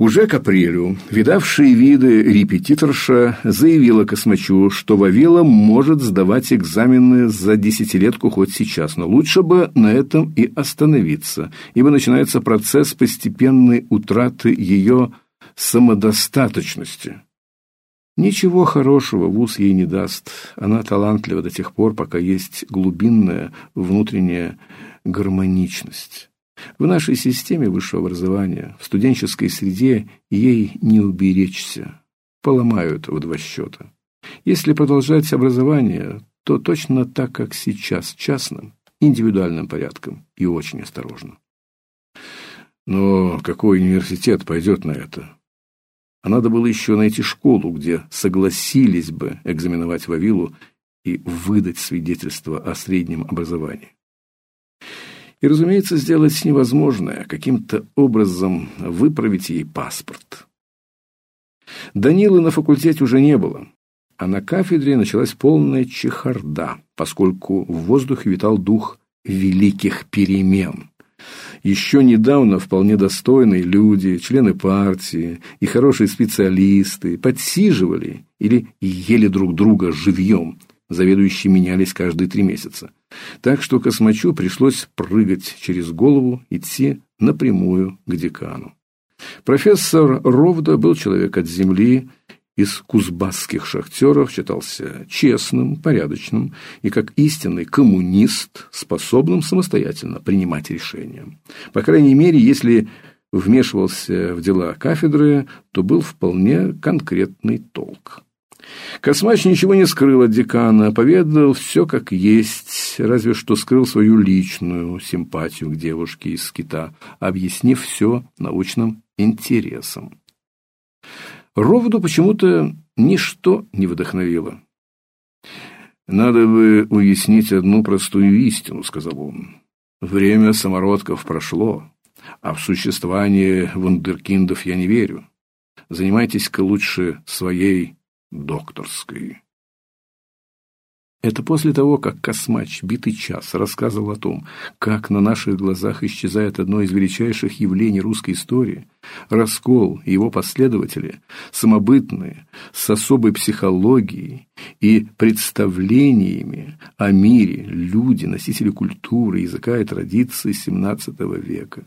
Уже к апрелю видавшие виды репетиторша заявила Космачу, что Вавила может сдавать экзамены за десятилетку хоть сейчас, но лучше бы на этом и остановиться, ибо начинается процесс постепенной утраты ее самодостаточности. Ничего хорошего вуз ей не даст. Она талантлива до тех пор, пока есть глубинная внутренняя гармоничность. В нашей системе высшего образования, в студенческой среде ей не уберечься. Поломают в два счета. Если продолжать образование, то точно так, как сейчас, частным, индивидуальным порядком и очень осторожно. Но какой университет пойдет на это? А надо было еще найти школу, где согласились бы экзаменовать Вавилу и выдать свидетельство о среднем образовании. И, разумеется, сделать невозможное, каким-то образом выправить ей паспорт. Данилы на факультете уже не было, а на кафедре началась полная чехарда, поскольку в воздухе витал дух великих перемен. Еще недавно вполне достойные люди, члены партии и хорошие специалисты подсиживали или ели друг друга живьем, заведующие менялись каждые три месяца. Так что Космачу пришлось прыгать через голову, идти напрямую к декану. Профессор Ровда был человек от земли, из кузбасских шахтеров считался честным, порядочным и как истинный коммунист, способным самостоятельно принимать решения. По крайней мере, если вмешивался в дела кафедры, то был вполне конкретный толк. Космач ничего не скрыл от декана, поведал все как есть, разве что скрыл свою личную симпатию к девушке из скита, объяснив все научным интересом. Ровду почему-то ничто не вдохновило. «Надо бы уяснить одну простую истину», — сказал он. «Время самородков прошло, а в существование вундеркиндов я не верю. Занимайтесь-ка лучше своей докторской». Это после того, как Космач битый час рассказывал о том, как на наших глазах исчезает одно из величайших явлений русской истории, раскол его последователи, самобытные, с особой психологией и представлениями о мире, люди, носители культуры, языка и традиций XVII века.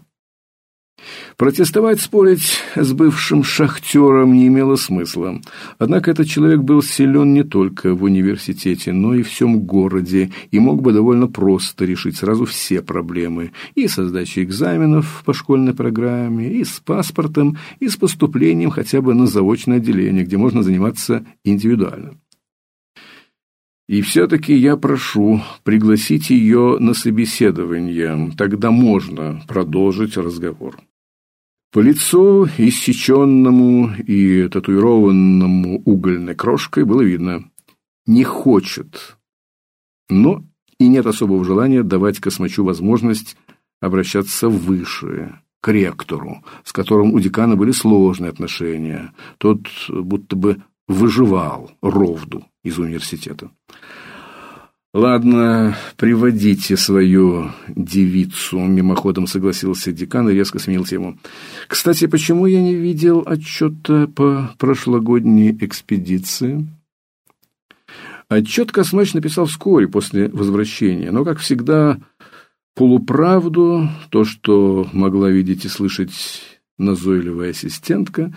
Протестовать, спорить с бывшим шахтером не имело смысла. Однако этот человек был силен не только в университете, но и в всем городе, и мог бы довольно просто решить сразу все проблемы. И с сдачей экзаменов по школьной программе, и с паспортом, и с поступлением хотя бы на заочное отделение, где можно заниматься индивидуально. И все-таки я прошу пригласить ее на собеседование, тогда можно продолжить разговор. По лицу, иссеченному и татуированному угольной крошкой, было видно – не хочет. Но и нет особого желания давать Космачу возможность обращаться выше, к ректору, с которым у декана были сложные отношения. Тот будто бы выживал Ровду из университета. «Ладно, приводите свою девицу», — мимоходом согласился декан и резко сменил тему. «Кстати, почему я не видел отчета по прошлогодней экспедиции?» Отчет Космач написал вскоре после возвращения, но, как всегда, полуправду, то, что могла видеть и слышать назойливая ассистентка,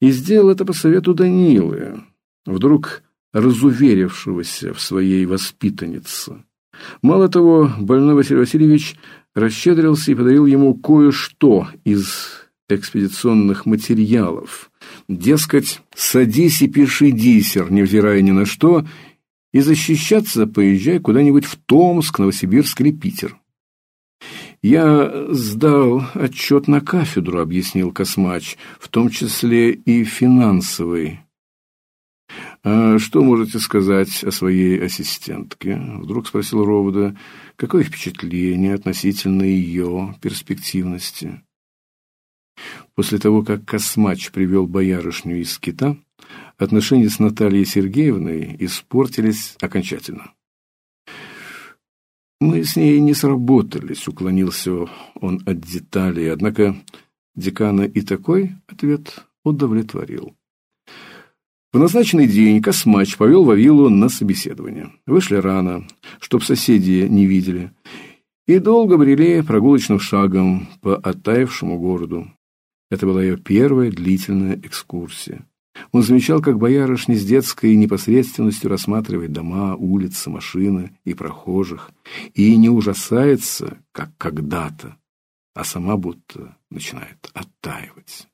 и сделал это по совету Данилы. Вдруг разуверившегося в своей воспитаннице. Мало того, больной Василий Васильевич расщедрился и подарил ему кое-что из экспедиционных материалов. Дескать, садись и пиши диссер, невзирая ни на что, и защищаться поезжай куда-нибудь в Томск, Новосибирск или Питер. «Я сдал отчет на кафедру», — объяснил Космач, «в том числе и финансовый. «А что можете сказать о своей ассистентке?» Вдруг спросил Ровода. «Какое впечатление относительно ее перспективности?» После того, как Космач привел боярышню из кита, отношения с Натальей Сергеевной испортились окончательно. «Мы с ней не сработались», — уклонился он от деталей, однако Декана и такой ответ удовлетворил. В назначенный день Космач повел Вавилу на собеседование. Вышли рано, чтоб соседи не видели, и долго брели прогулочным шагом по оттаившему городу. Это была ее первая длительная экскурсия. Он замечал, как боярышня с детской непосредственностью рассматривает дома, улицы, машины и прохожих, и не ужасается, как когда-то, а сама будто начинает оттаивать.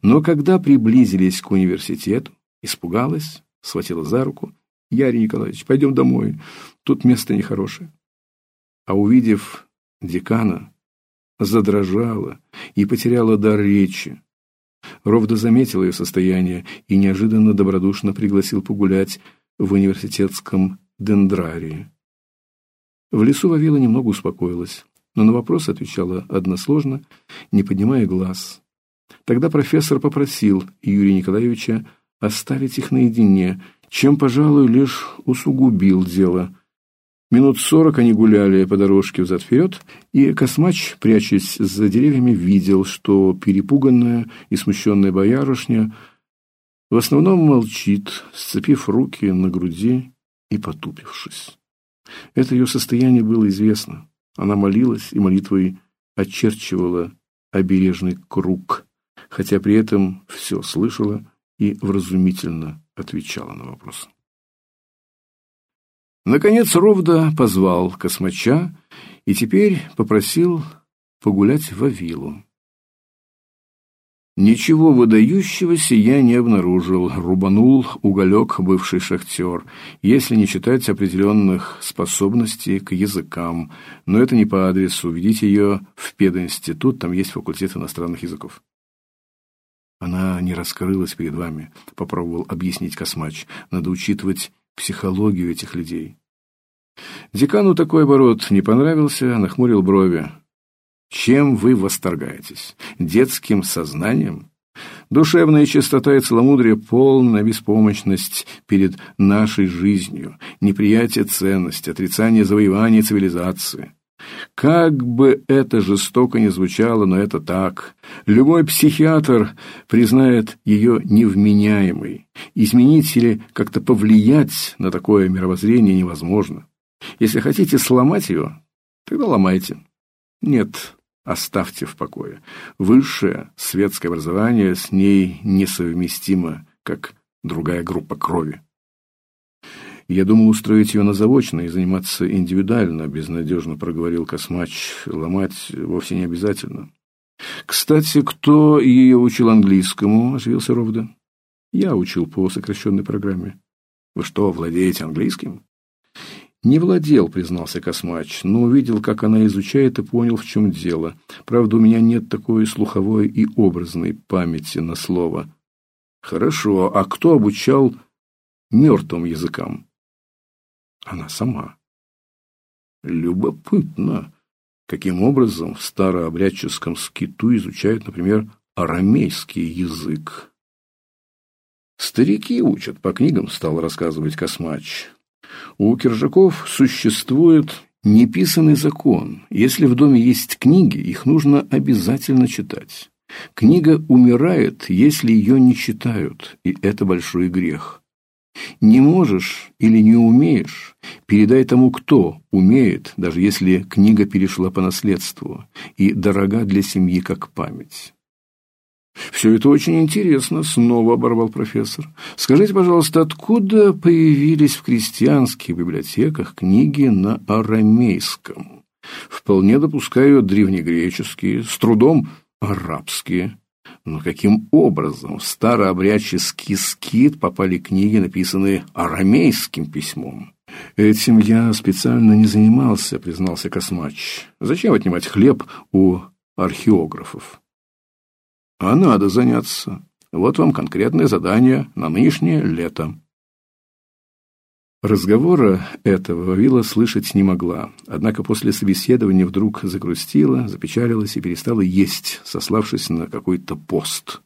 Но когда приблизились к университету, испугалась, схватила за руку. «Ярий Николаевич, пойдем домой, тут место нехорошее». А увидев декана, задрожала и потеряла дар речи. Ровда заметил ее состояние и неожиданно добродушно пригласил погулять в университетском дендрарии. В лесу Вавила немного успокоилась, но на вопрос отвечала односложно, не поднимая глаз. Тогда профессор попросил Юрия Николаевича оставить их наедине, чем, пожалуй, лишь усугубил дело – Минут сорок они гуляли по дорожке взад-вперед, и Космач, прячась за деревьями, видел, что перепуганная и смущенная боярышня в основном молчит, сцепив руки на груди и потупившись. Это ее состояние было известно. Она молилась и молитвой очерчивала обережный круг, хотя при этом все слышала и вразумительно отвечала на вопросы. Наконец Ровда позвал космача и теперь попросил погулять в Авилу. Ничего выдающегося я не обнаружил, рубанул уголек бывший шахтер, если не считать определенных способностей к языкам. Но это не по адресу, ведите ее в пединститут, там есть факультет иностранных языков. Она не раскрылась перед вами, попробовал объяснить Космач. Надо учитывать психологию этих людей. Декану такой оборот не понравился, нахмурил брови. Чем вы восторгаетесь? Детским сознанием? Душевная чистота и целомудрие, полная беспомощность перед нашей жизнью, неприятие ценности, отрицание завоевания цивилизации. Как бы это жестоко ни звучало, но это так. Любой психиатр признает ее невменяемой. Изменить или как-то повлиять на такое мировоззрение невозможно. Если хотите сломать ее, тогда ломайте. Нет, оставьте в покое. Высшее светское образование с ней несовместимо, как другая группа крови. Я думал устроить ее на заочно и заниматься индивидуально, безнадежно проговорил Космач. Ломать вовсе не обязательно. Кстати, кто ее учил английскому? оживился Ровда. Я учил по сокращенной программе. Вы что, владеете английским? Не владел, признался Космач, но увидел, как она изучает и понял, в чем дело. Правда, у меня нет такой слуховой и образной памяти на слово. Хорошо, а кто обучал мертвым языкам? Она сама. Любопытно, каким образом в старообрядческом скиту изучают, например, арамейский язык. Старики учат по книгам, стал рассказывать Космач. У Киржаков существует неписанный закон. Если в доме есть книги, их нужно обязательно читать. Книга умирает, если ее не читают, и это большой грех. Не можешь или не умеешь, передай тому, кто умеет, даже если книга перешла по наследству и дорога для семьи как память. Все это очень интересно, снова оборвал профессор. Скажите, пожалуйста, откуда появились в крестьянских библиотеках книги на арамейском? Вполне допускаю древнегреческие, с трудом арабские. Но каким образом в старообрядческий скит попали книги, написанные арамейским письмом? Этим я специально не занимался, признался Космач. Зачем отнимать хлеб у археографов? А надо заняться. Вот вам конкретное задание на нынешнее лето. Разговора этого Вавила слышать не могла, однако после собеседования вдруг загрустила, запечалилась и перестала есть, сославшись на какой-то пост.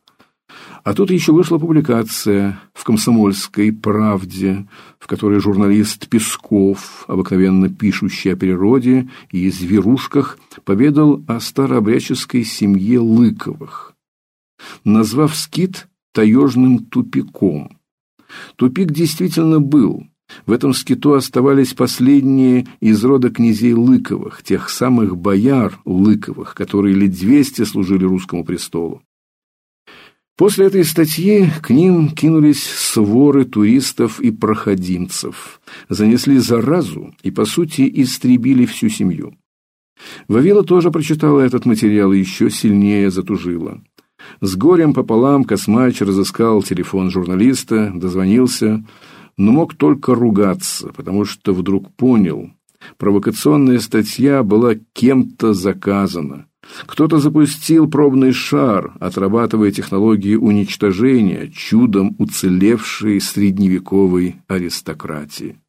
А тут еще вышла публикация в «Комсомольской правде», в которой журналист Песков, обыкновенно пишущий о природе и зверушках, поведал о старообрядческой семье Лыковых, назвав скит таежным тупиком. Тупик действительно был. В этом скиту оставались последние из рода князей Лыковых, тех самых бояр Лыковых, которые лет двести служили русскому престолу. После этой статьи к ним кинулись своры туристов и проходимцев, занесли заразу и, по сути, истребили всю семью. Вавила тоже прочитала этот материал и еще сильнее затужила. С горем пополам Космач разыскал телефон журналиста, дозвонился, но мог только ругаться, потому что вдруг понял, провокационная статья была кем-то заказана. Кто-то запустил пробный шар, отрабатывая технологии уничтожения чудом уцелевшей средневековой аристократии.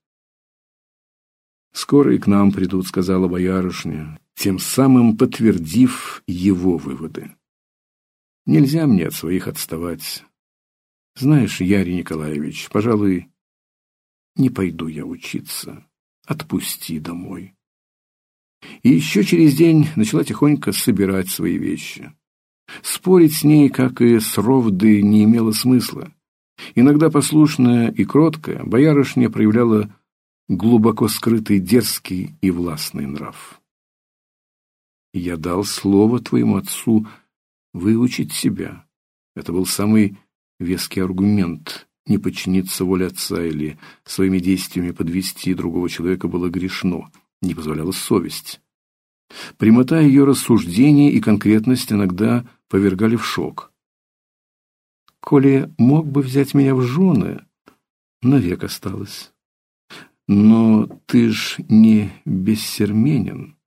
«Скоро и к нам придут», — сказала боярышня, тем самым подтвердив его выводы. «Нельзя мне от своих отставать. Знаешь, Ярий Николаевич, пожалуй, не пойду я учиться. Отпусти домой». И еще через день начала тихонько собирать свои вещи. Спорить с ней, как и с Ровдой, не имело смысла. Иногда послушная и кроткая, боярышня проявляла глубоко скрытый дерзкий и властный нрав. «Я дал слово твоему отцу выучить себя». Это был самый веский аргумент. Не подчиниться воле отца или своими действиями подвести другого человека было грешно – не позволяла совесть. Прямота ее рассуждений и конкретность иногда повергали в шок. «Коли мог бы взять меня в жены, навек осталось. Но ты ж не бессерменен,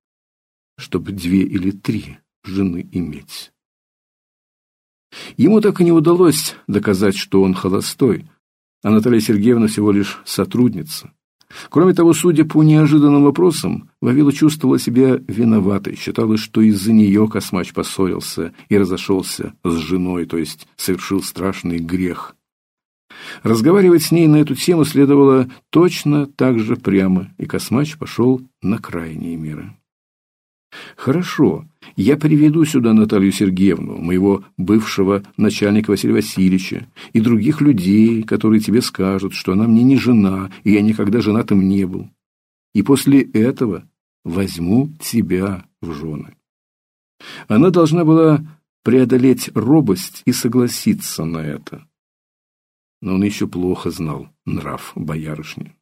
чтобы две или три жены иметь». Ему так и не удалось доказать, что он холостой, а Наталья Сергеевна всего лишь сотрудница. Кроме того, судя по неожиданным вопросам, Вавила чувствовала себя виноватой, считала, что из-за нее Космач поссорился и разошелся с женой, то есть совершил страшный грех. Разговаривать с ней на эту тему следовало точно так же прямо, и Космач пошел на крайние меры. Хорошо, я приведу сюда Наталью Сергеевну, моего бывшего начальника Василия Васильевича, и других людей, которые тебе скажут, что она мне не жена, и я никогда женатым не был. И после этого возьму тебя в жены. Она должна была преодолеть робость и согласиться на это. Но он еще плохо знал нрав боярышни.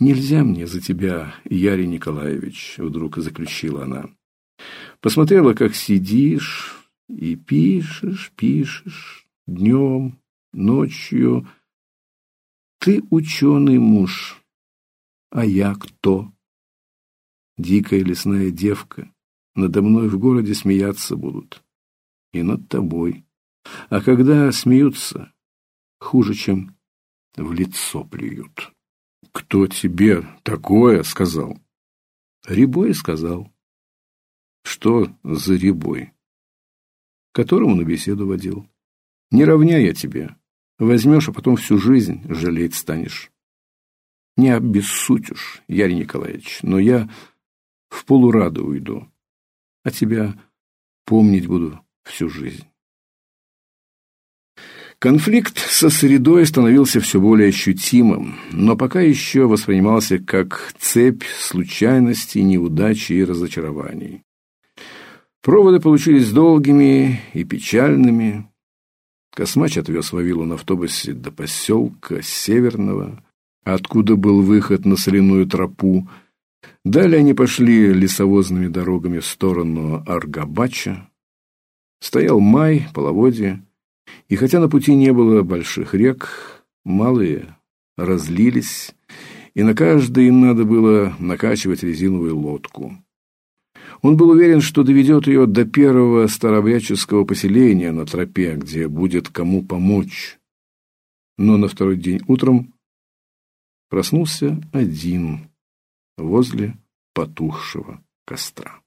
«Нельзя мне за тебя, Ярий Николаевич», — вдруг заключила она. Посмотрела, как сидишь и пишешь, пишешь, днем, ночью. Ты ученый муж, а я кто? Дикая лесная девка. Надо мной в городе смеяться будут. И над тобой. А когда смеются, хуже, чем в лицо плюют. «Кто тебе такое сказал?» Рябой сказал. «Что за Рябой?» Которому на беседу водил. «Не равняй я тебе. Возьмешь, а потом всю жизнь жалеть станешь». Не обессудишь, Ярий Николаевич, но я в полураду уйду, а тебя помнить буду всю жизнь. Конфликт со средой становился все более ощутимым, но пока еще воспринимался как цепь случайностей, неудачи и разочарований. Проводы получились долгими и печальными. Космач отвез Вавилу на автобусе до поселка Северного, откуда был выход на соляную тропу. Далее они пошли лесовозными дорогами в сторону Аргабача. Стоял май, половодье, и хотя на пути не было больших рек, малые разлились, и на каждой им надо было накачивать резиновую лодку. Он был уверен, что доведет ее до первого старобряческого поселения на тропе, где будет кому помочь. Но на второй день утром проснулся один возле потухшего костра.